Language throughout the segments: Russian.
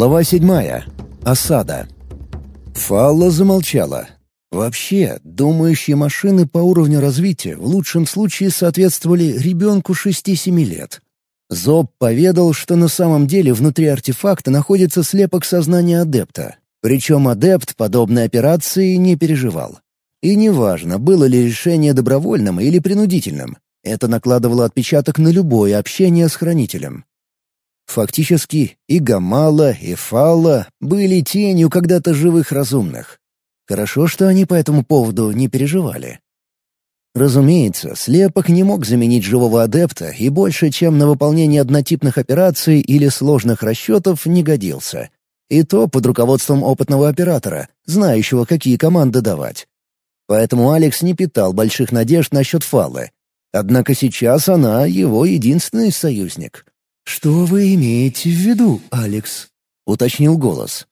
Глава седьмая. Осада. Фалла замолчала. Вообще, думающие машины по уровню развития в лучшем случае соответствовали ребенку 6-7 лет. Зоб поведал, что на самом деле внутри артефакта находится слепок сознания адепта. Причем адепт подобной операции не переживал. И неважно, было ли решение добровольным или принудительным, это накладывало отпечаток на любое общение с хранителем. Фактически и Гамала, и Фалла были тенью когда-то живых разумных. Хорошо, что они по этому поводу не переживали. Разумеется, слепок не мог заменить живого адепта и больше, чем на выполнение однотипных операций или сложных расчетов, не годился. И то под руководством опытного оператора, знающего, какие команды давать. Поэтому Алекс не питал больших надежд насчет Фаллы. Однако сейчас она его единственный союзник. «Что вы имеете в виду, Алекс?» — уточнил голос.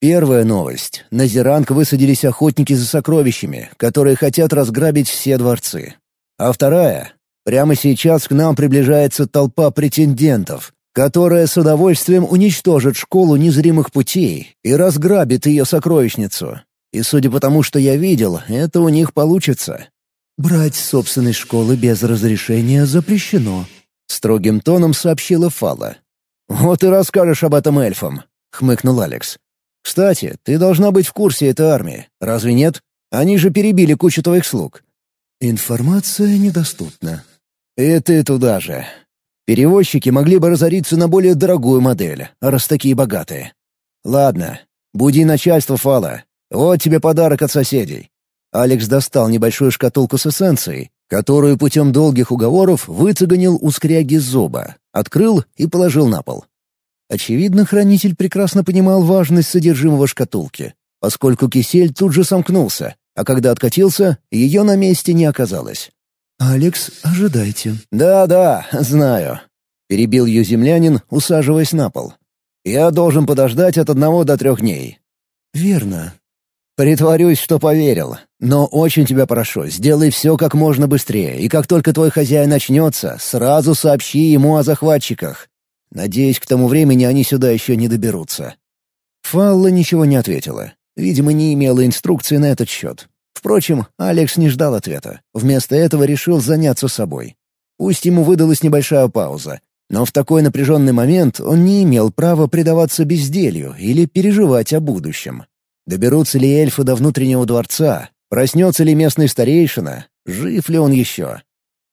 Первая новость. На Зеранг высадились охотники за сокровищами, которые хотят разграбить все дворцы. А вторая. Прямо сейчас к нам приближается толпа претендентов, которая с удовольствием уничтожит школу незримых путей и разграбит ее сокровищницу. И судя по тому, что я видел, это у них получится. «Брать собственной школы без разрешения запрещено», — строгим тоном сообщила Фала. «Вот и расскажешь об этом эльфам», — хмыкнул Алекс. «Кстати, ты должна быть в курсе этой армии, разве нет? Они же перебили кучу твоих слуг». «Информация недоступна». «И ты туда же. Перевозчики могли бы разориться на более дорогую модель, раз такие богатые. Ладно, буди начальство Фала. Вот тебе подарок от соседей». Алекс достал небольшую шкатулку с эссенцией, которую путем долгих уговоров выцеганил у скряги зуба, открыл и положил на пол. Очевидно, хранитель прекрасно понимал важность содержимого шкатулки, поскольку кисель тут же сомкнулся, а когда откатился, ее на месте не оказалось. «Алекс, ожидайте». «Да-да, знаю», — перебил ее землянин, усаживаясь на пол. «Я должен подождать от одного до трех дней». «Верно». «Притворюсь, что поверил. Но очень тебя прошу, сделай все как можно быстрее, и как только твой хозяин начнется, сразу сообщи ему о захватчиках. Надеюсь, к тому времени они сюда еще не доберутся». Фалла ничего не ответила. Видимо, не имела инструкции на этот счет. Впрочем, Алекс не ждал ответа. Вместо этого решил заняться собой. Пусть ему выдалась небольшая пауза, но в такой напряженный момент он не имел права предаваться безделью или переживать о будущем. Доберутся ли эльфы до внутреннего дворца? Проснется ли местный старейшина? Жив ли он еще?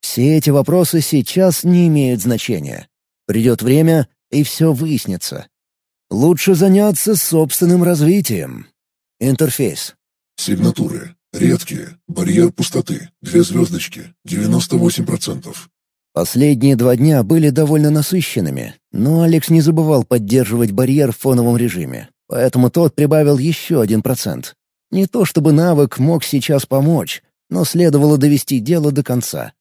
Все эти вопросы сейчас не имеют значения. Придет время, и все выяснится. Лучше заняться собственным развитием. Интерфейс. Сигнатуры. Редкие. Барьер пустоты. Две звездочки. 98%. Последние два дня были довольно насыщенными, но Алекс не забывал поддерживать барьер в фоновом режиме, поэтому тот прибавил еще один процент. Не то чтобы навык мог сейчас помочь, но следовало довести дело до конца.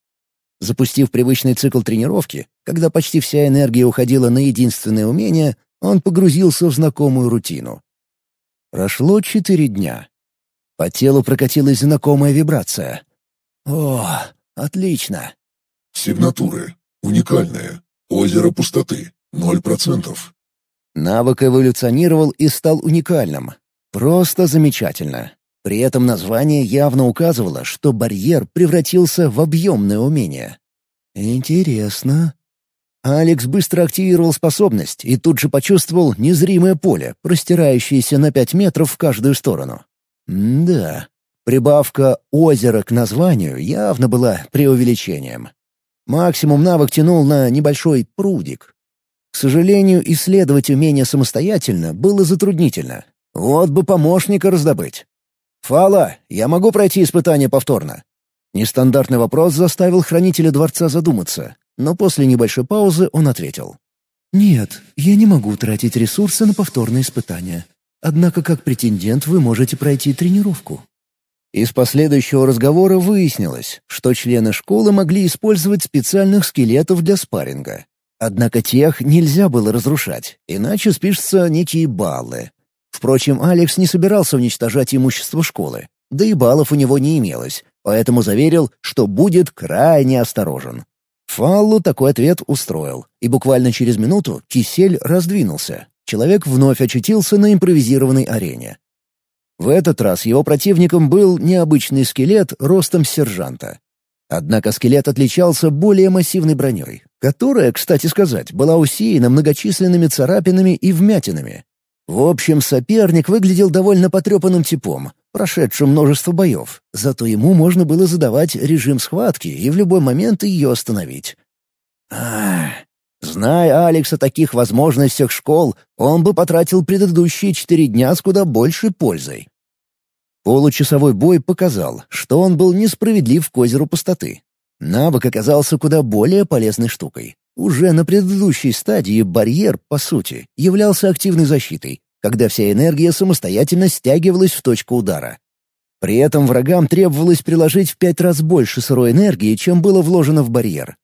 Запустив привычный цикл тренировки, когда почти вся энергия уходила на единственное умение, он погрузился в знакомую рутину. Прошло четыре дня. По телу прокатилась знакомая вибрация. «О, отлично!» Сигнатуры. Уникальные. Озеро пустоты. Ноль процентов. Навык эволюционировал и стал уникальным. Просто замечательно. При этом название явно указывало, что барьер превратился в объемное умение. Интересно. Алекс быстро активировал способность и тут же почувствовал незримое поле, простирающееся на пять метров в каждую сторону. М да, прибавка «озеро» к названию явно была преувеличением. Максимум навык тянул на небольшой прудик. К сожалению, исследовать умение самостоятельно было затруднительно. Вот бы помощника раздобыть. «Фала, я могу пройти испытание повторно?» Нестандартный вопрос заставил хранителя дворца задуматься, но после небольшой паузы он ответил. «Нет, я не могу тратить ресурсы на повторные испытания. Однако как претендент вы можете пройти тренировку». Из последующего разговора выяснилось, что члены школы могли использовать специальных скелетов для спарринга. Однако тех нельзя было разрушать, иначе спишутся некие баллы, Впрочем, Алекс не собирался уничтожать имущество школы, да и баллов у него не имелось, поэтому заверил, что будет крайне осторожен. Фаллу такой ответ устроил, и буквально через минуту кисель раздвинулся. человек вновь очутился на импровизированной арене. В этот раз его противником был необычный скелет ростом сержанта. Однако скелет отличался более массивной броней, которая, кстати сказать, была усеяна многочисленными царапинами и вмятинами. В общем, соперник выглядел довольно потрепанным типом, прошедшим множество боев, зато ему можно было задавать режим схватки и в любой момент ее остановить. Ах, зная Алекс о таких возможностях школ, он бы потратил предыдущие четыре дня с куда большей пользой. Получасовой бой показал, что он был несправедлив к озеру пустоты. Навык оказался куда более полезной штукой. Уже на предыдущей стадии барьер, по сути, являлся активной защитой, когда вся энергия самостоятельно стягивалась в точку удара. При этом врагам требовалось приложить в пять раз больше сырой энергии, чем было вложено в барьер.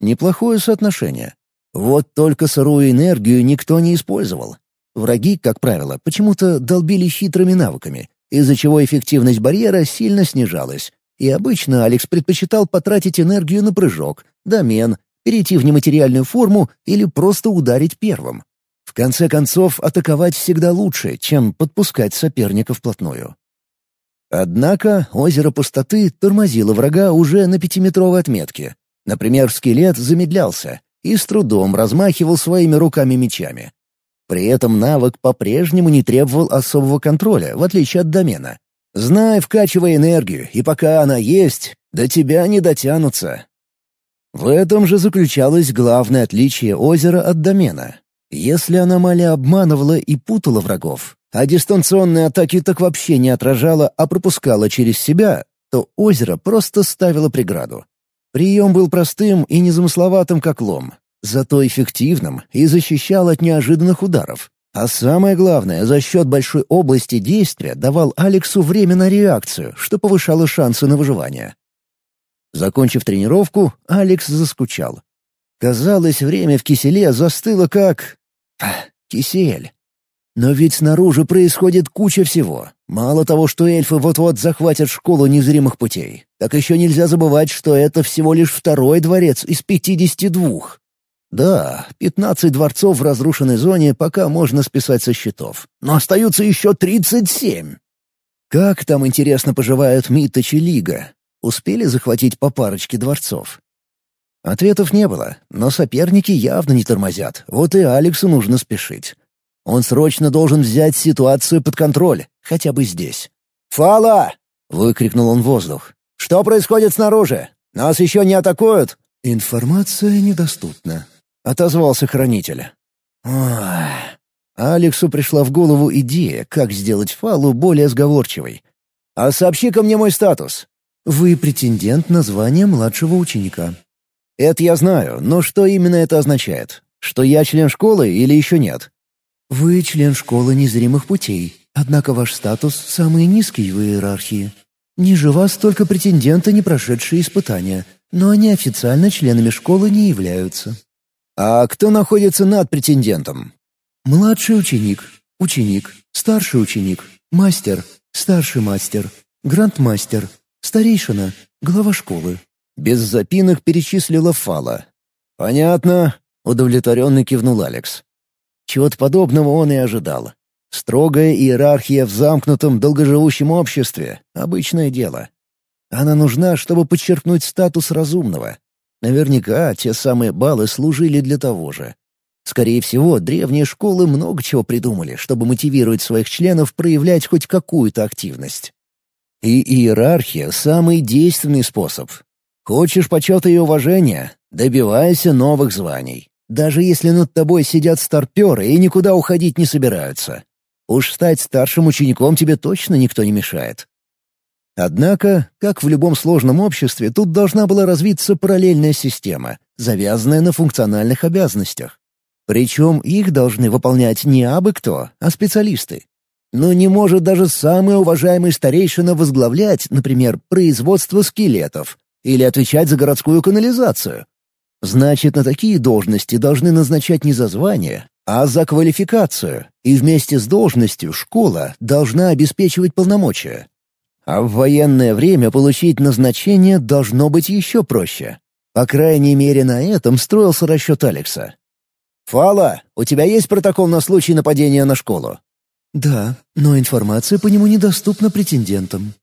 Неплохое соотношение. Вот только сырую энергию никто не использовал. Враги, как правило, почему-то долбили хитрыми навыками, из-за чего эффективность барьера сильно снижалась, и обычно Алекс предпочитал потратить энергию на прыжок, домен, перейти в нематериальную форму или просто ударить первым. В конце концов, атаковать всегда лучше, чем подпускать соперника вплотную. Однако озеро пустоты тормозило врага уже на пятиметровой отметке. Например, скелет замедлялся и с трудом размахивал своими руками-мечами. При этом навык по-прежнему не требовал особого контроля, в отличие от домена. Знай, вкачивай энергию, и пока она есть, до тебя не дотянутся. В этом же заключалось главное отличие озера от домена. Если аномалия обманывала и путала врагов, а дистанционные атаки так вообще не отражала, а пропускала через себя, то озеро просто ставило преграду. Прием был простым и незамысловатым, как лом зато эффективным и защищал от неожиданных ударов. А самое главное, за счет большой области действия давал Алексу время на реакцию, что повышало шансы на выживание. Закончив тренировку, Алекс заскучал. Казалось, время в киселе застыло как... кисель. Но ведь снаружи происходит куча всего. Мало того, что эльфы вот-вот захватят школу незримых путей, так еще нельзя забывать, что это всего лишь второй дворец из пятидесяти двух. Да, пятнадцать дворцов в разрушенной зоне пока можно списать со счетов. Но остаются еще тридцать семь. Как там, интересно, поживают Миточ и Лига? Успели захватить по парочке дворцов? Ответов не было, но соперники явно не тормозят, вот и Алексу нужно спешить. Он срочно должен взять ситуацию под контроль, хотя бы здесь. «Фала!» — выкрикнул он в воздух. «Что происходит снаружи? Нас еще не атакуют?» «Информация недоступна», — отозвался хранитель. Ох. Алексу пришла в голову идея, как сделать Фалу более сговорчивой. «А сообщи-ка мне мой статус». «Вы претендент на звание младшего ученика». «Это я знаю, но что именно это означает? Что я член школы или еще нет?» «Вы член школы незримых путей, однако ваш статус самый низкий в иерархии. Ниже вас только претенденты, не прошедшие испытания, но они официально членами школы не являются». А кто находится над претендентом? Младший ученик, ученик, старший ученик, мастер, старший мастер, грандмастер, старейшина, глава школы. Без запинок перечислила Фала. «Понятно», — удовлетворенно кивнул Алекс. Чего-то подобного он и ожидал. Строгая иерархия в замкнутом, долгоживущем обществе — обычное дело. Она нужна, чтобы подчеркнуть статус разумного, Наверняка те самые баллы служили для того же. Скорее всего, древние школы много чего придумали, чтобы мотивировать своих членов проявлять хоть какую-то активность. И иерархия — самый действенный способ. Хочешь почета и уважения — добивайся новых званий. Даже если над тобой сидят старперы и никуда уходить не собираются. Уж стать старшим учеником тебе точно никто не мешает. Однако, как в любом сложном обществе, тут должна была развиться параллельная система, завязанная на функциональных обязанностях. Причем их должны выполнять не абы кто, а специалисты. Но не может даже самый уважаемый старейшина возглавлять, например, производство скелетов или отвечать за городскую канализацию. Значит, на такие должности должны назначать не за звание, а за квалификацию, и вместе с должностью школа должна обеспечивать полномочия. А в военное время получить назначение должно быть еще проще. По крайней мере, на этом строился расчет Алекса. «Фала, у тебя есть протокол на случай нападения на школу?» «Да, но информация по нему недоступна претендентам».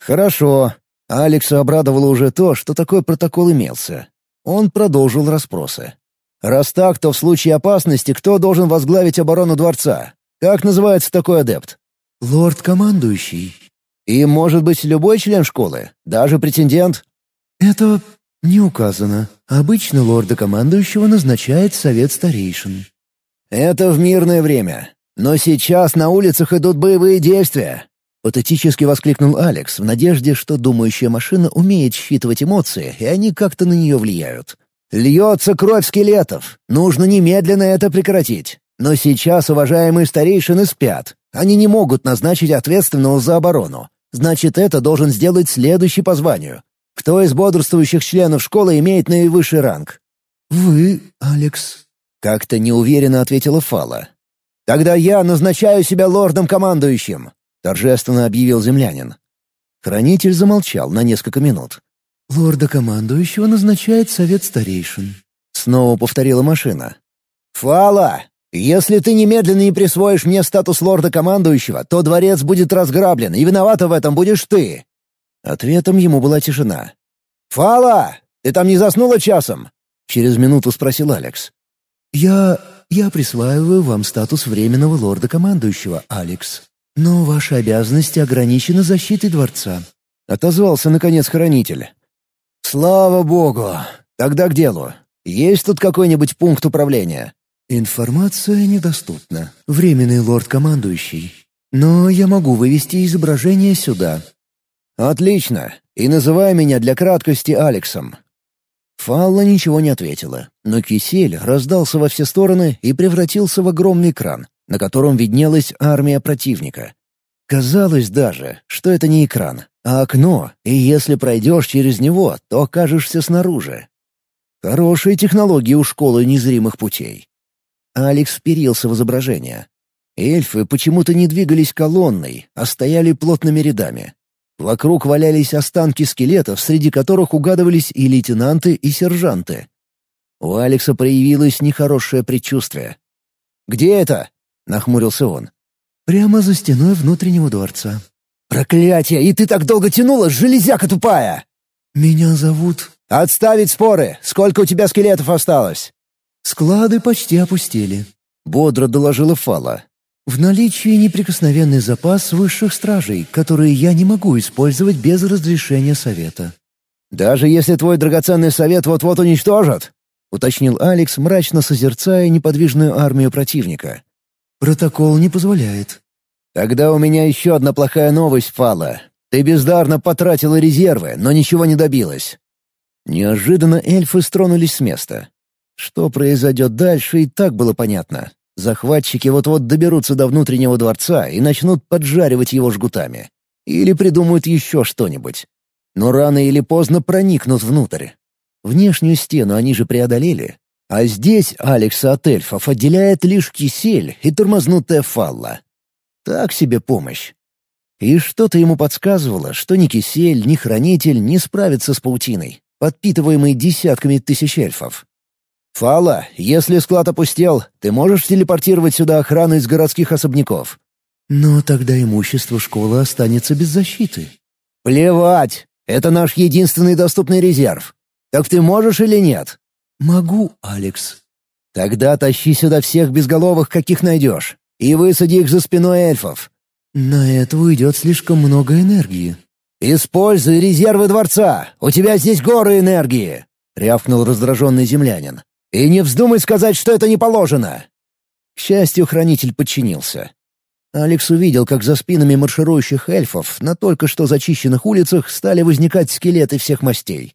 «Хорошо». Алекса обрадовало уже то, что такой протокол имелся. Он продолжил расспросы. «Раз так, то в случае опасности кто должен возглавить оборону дворца? Как называется такой адепт?» «Лорд-командующий». «И может быть любой член школы? Даже претендент?» «Это не указано. Обычно лорда-командующего назначает совет старейшин». «Это в мирное время. Но сейчас на улицах идут боевые действия!» Патетически воскликнул Алекс в надежде, что думающая машина умеет считывать эмоции, и они как-то на нее влияют. «Льется кровь скелетов. Нужно немедленно это прекратить. Но сейчас уважаемые старейшины спят. Они не могут назначить ответственного за оборону. Значит, это должен сделать следующий по званию. Кто из бодрствующих членов школы имеет наивысший ранг?» «Вы, Алекс», — как-то неуверенно ответила Фала. «Тогда я назначаю себя лордом-командующим», — торжественно объявил землянин. Хранитель замолчал на несколько минут. «Лорда-командующего назначает совет старейшин», — снова повторила машина. «Фала, если ты немедленно не присвоишь мне статус лорда-командующего, то дворец будет разграблен, и виновата в этом будешь ты». Ответом ему была тишина. «Фала, ты там не заснула часом?» — через минуту спросил Алекс. «Я я присваиваю вам статус временного лорда-командующего, Алекс. Но ваши обязанности ограничены защитой дворца», — отозвался, наконец, хранитель. «Слава богу! Тогда к делу. Есть тут какой-нибудь пункт управления?» «Информация недоступна. Временный лорд-командующий. Но я могу вывести изображение сюда». «Отлично. И называй меня для краткости Алексом. Фалла ничего не ответила, но кисель раздался во все стороны и превратился в огромный экран, на котором виднелась армия противника. Казалось даже, что это не экран, а окно, и если пройдешь через него, то окажешься снаружи. Хорошие технологии у школы незримых путей. Алекс вперился в изображение. Эльфы почему-то не двигались колонной, а стояли плотными рядами. Вокруг валялись останки скелетов, среди которых угадывались и лейтенанты, и сержанты. У Алекса проявилось нехорошее предчувствие. «Где это?» — нахмурился он. «Прямо за стеной внутреннего дворца». «Проклятие! И ты так долго тянула, железяка тупая!» «Меня зовут...» «Отставить споры! Сколько у тебя скелетов осталось?» «Склады почти опустели», — бодро доложила Фала. В наличии неприкосновенный запас высших стражей, которые я не могу использовать без разрешения совета. «Даже если твой драгоценный совет вот-вот уничтожат?» — уточнил Алекс, мрачно созерцая неподвижную армию противника. «Протокол не позволяет». «Тогда у меня еще одна плохая новость, Фала. Ты бездарно потратила резервы, но ничего не добилась». Неожиданно эльфы стронулись с места. Что произойдет дальше, и так было понятно. Захватчики вот-вот доберутся до внутреннего дворца и начнут поджаривать его жгутами. Или придумают еще что-нибудь. Но рано или поздно проникнут внутрь. Внешнюю стену они же преодолели. А здесь Алекса от эльфов отделяет лишь кисель и тормознутая фалла. Так себе помощь. И что-то ему подсказывало, что ни кисель, ни хранитель не справятся с паутиной, подпитываемой десятками тысяч эльфов. «Фала, если склад опустел, ты можешь телепортировать сюда охрану из городских особняков?» «Но тогда имущество школы останется без защиты». «Плевать! Это наш единственный доступный резерв. Так ты можешь или нет?» «Могу, Алекс». «Тогда тащи сюда всех безголовых, каких найдешь, и высади их за спиной эльфов». «На это уйдет слишком много энергии». «Используй резервы дворца! У тебя здесь горы энергии!» — рявкнул раздраженный землянин. И не вздумай сказать, что это не положено!» К счастью, хранитель подчинился. Алекс увидел, как за спинами марширующих эльфов на только что зачищенных улицах стали возникать скелеты всех мастей.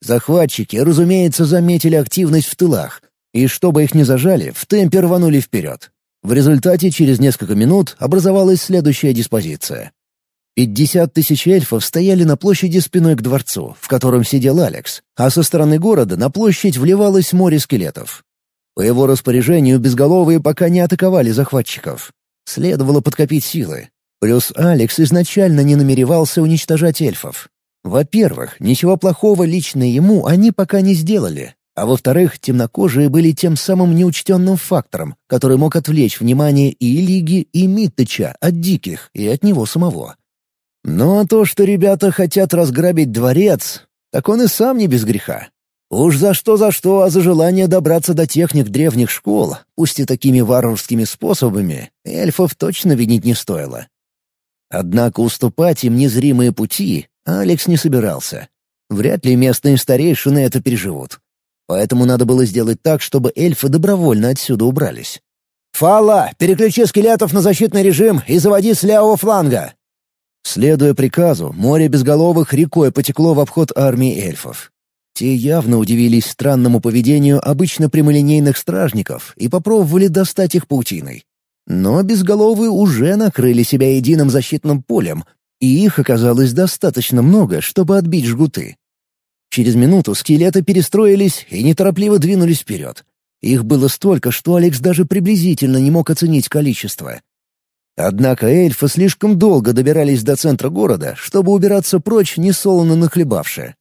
Захватчики, разумеется, заметили активность в тылах, и чтобы их не зажали, в темпе рванули вперед. В результате через несколько минут образовалась следующая диспозиция. Пятьдесят тысяч эльфов стояли на площади спиной к дворцу, в котором сидел Алекс, а со стороны города на площадь вливалось море скелетов. По его распоряжению безголовые пока не атаковали захватчиков. Следовало подкопить силы. Плюс Алекс изначально не намеревался уничтожать эльфов. Во-первых, ничего плохого лично ему они пока не сделали. А во-вторых, темнокожие были тем самым неучтенным фактором, который мог отвлечь внимание и Лиги, и Миттыча от диких, и от него самого. Но то, что ребята хотят разграбить дворец, так он и сам не без греха. Уж за что-за что, а за желание добраться до техник древних школ, пусть и такими варварскими способами, эльфов точно винить не стоило. Однако уступать им незримые пути Алекс не собирался. Вряд ли местные старейшины это переживут. Поэтому надо было сделать так, чтобы эльфы добровольно отсюда убрались. «Фалла, переключи скелетов на защитный режим и заводи с левого фланга!» Следуя приказу, море безголовых рекой потекло в обход армии эльфов. Те явно удивились странному поведению обычно прямолинейных стражников и попробовали достать их паутиной. Но безголовые уже накрыли себя единым защитным полем, и их оказалось достаточно много, чтобы отбить жгуты. Через минуту скелеты перестроились и неторопливо двинулись вперед. Их было столько, что Алекс даже приблизительно не мог оценить количество. Однако эльфы слишком долго добирались до центра города, чтобы убираться прочь, несолоно нахлебавши.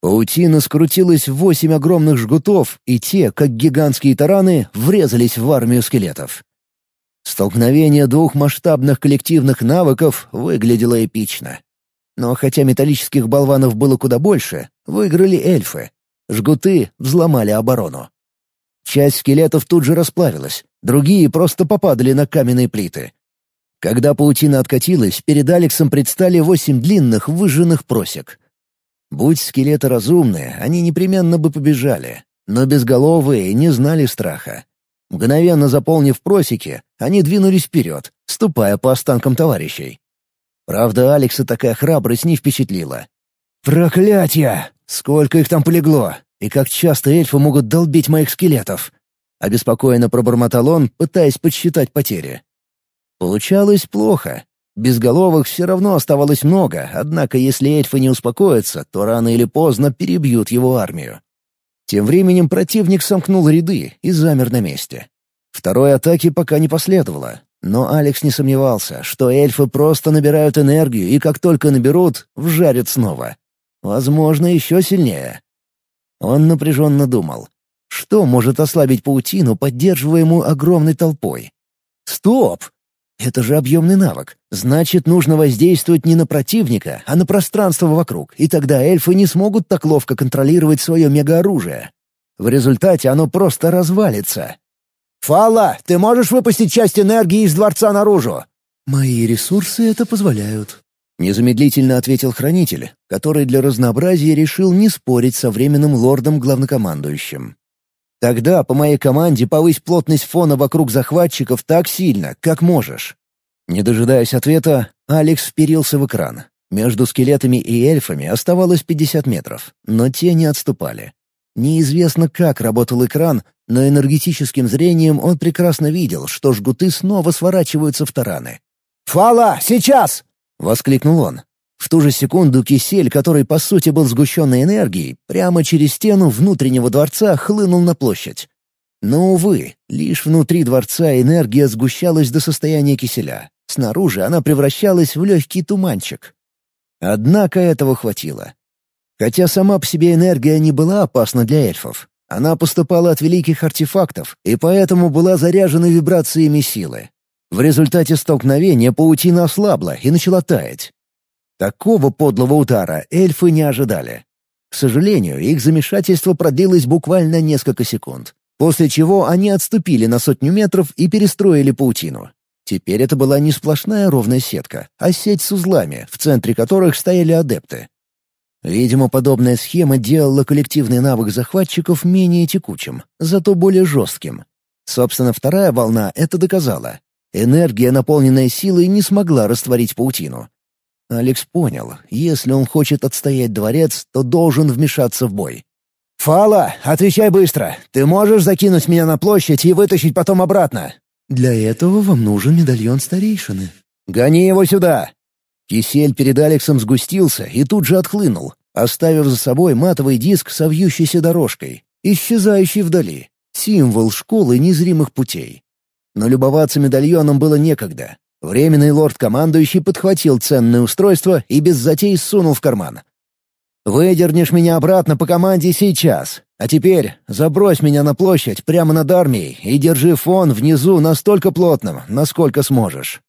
Паутина скрутилась в восемь огромных жгутов, и те, как гигантские тараны, врезались в армию скелетов. Столкновение двух масштабных коллективных навыков выглядело эпично. Но хотя металлических болванов было куда больше, выиграли эльфы. Жгуты взломали оборону. Часть скелетов тут же расплавилась, другие просто попадали на каменные плиты. Когда паутина откатилась, перед Алексом предстали восемь длинных выжженных просек. Будь скелеты разумные, они непременно бы побежали, но безголовые не знали страха. Мгновенно заполнив просеки, они двинулись вперед, ступая по останкам товарищей. Правда, Алекса такая храбрость не впечатлила. «Проклятье! Сколько их там полегло! И как часто эльфы могут долбить моих скелетов!» Обеспокоенно пробормотал он, пытаясь подсчитать потери. Получалось плохо. Безголовых все равно оставалось много, однако если эльфы не успокоятся, то рано или поздно перебьют его армию. Тем временем противник сомкнул ряды и замер на месте. Второй атаки пока не последовало, но Алекс не сомневался, что эльфы просто набирают энергию и как только наберут, вжарят снова. Возможно, еще сильнее. Он напряженно думал, что может ослабить паутину, поддерживаемую огромной толпой. «Стоп! Это же объемный навык. Значит, нужно воздействовать не на противника, а на пространство вокруг, и тогда эльфы не смогут так ловко контролировать свое мегаоружие. В результате оно просто развалится. «Фала, ты можешь выпустить часть энергии из дворца наружу?» «Мои ресурсы это позволяют», — незамедлительно ответил хранитель, который для разнообразия решил не спорить со временным лордом-главнокомандующим. Тогда по моей команде повысь плотность фона вокруг захватчиков так сильно, как можешь». Не дожидаясь ответа, Алекс вперился в экран. Между скелетами и эльфами оставалось 50 метров, но те не отступали. Неизвестно, как работал экран, но энергетическим зрением он прекрасно видел, что жгуты снова сворачиваются в тараны. «Фала, сейчас!» — воскликнул он. В ту же секунду кисель, который по сути был сгущенной энергией, прямо через стену внутреннего дворца хлынул на площадь. Но, увы, лишь внутри дворца энергия сгущалась до состояния киселя. Снаружи она превращалась в легкий туманчик. Однако этого хватило. Хотя сама по себе энергия не была опасна для эльфов. Она поступала от великих артефактов, и поэтому была заряжена вибрациями силы. В результате столкновения паутина ослабла и начала таять. Такого подлого удара эльфы не ожидали. К сожалению, их замешательство продлилось буквально несколько секунд, после чего они отступили на сотню метров и перестроили паутину. Теперь это была не сплошная ровная сетка, а сеть с узлами, в центре которых стояли адепты. Видимо, подобная схема делала коллективный навык захватчиков менее текучим, зато более жестким. Собственно, вторая волна это доказала. Энергия, наполненная силой, не смогла растворить паутину, Алекс понял, если он хочет отстоять дворец, то должен вмешаться в бой. «Фала, отвечай быстро! Ты можешь закинуть меня на площадь и вытащить потом обратно?» «Для этого вам нужен медальон старейшины». «Гони его сюда!» Кисель перед Алексом сгустился и тут же отхлынул, оставив за собой матовый диск со вьющейся дорожкой, исчезающий вдали, символ школы незримых путей. Но любоваться медальоном было некогда. Временный лорд-командующий подхватил ценное устройство и без затей сунул в карман. Выдернешь меня обратно по команде сейчас. А теперь забрось меня на площадь прямо над армией и держи фон внизу настолько плотным, насколько сможешь.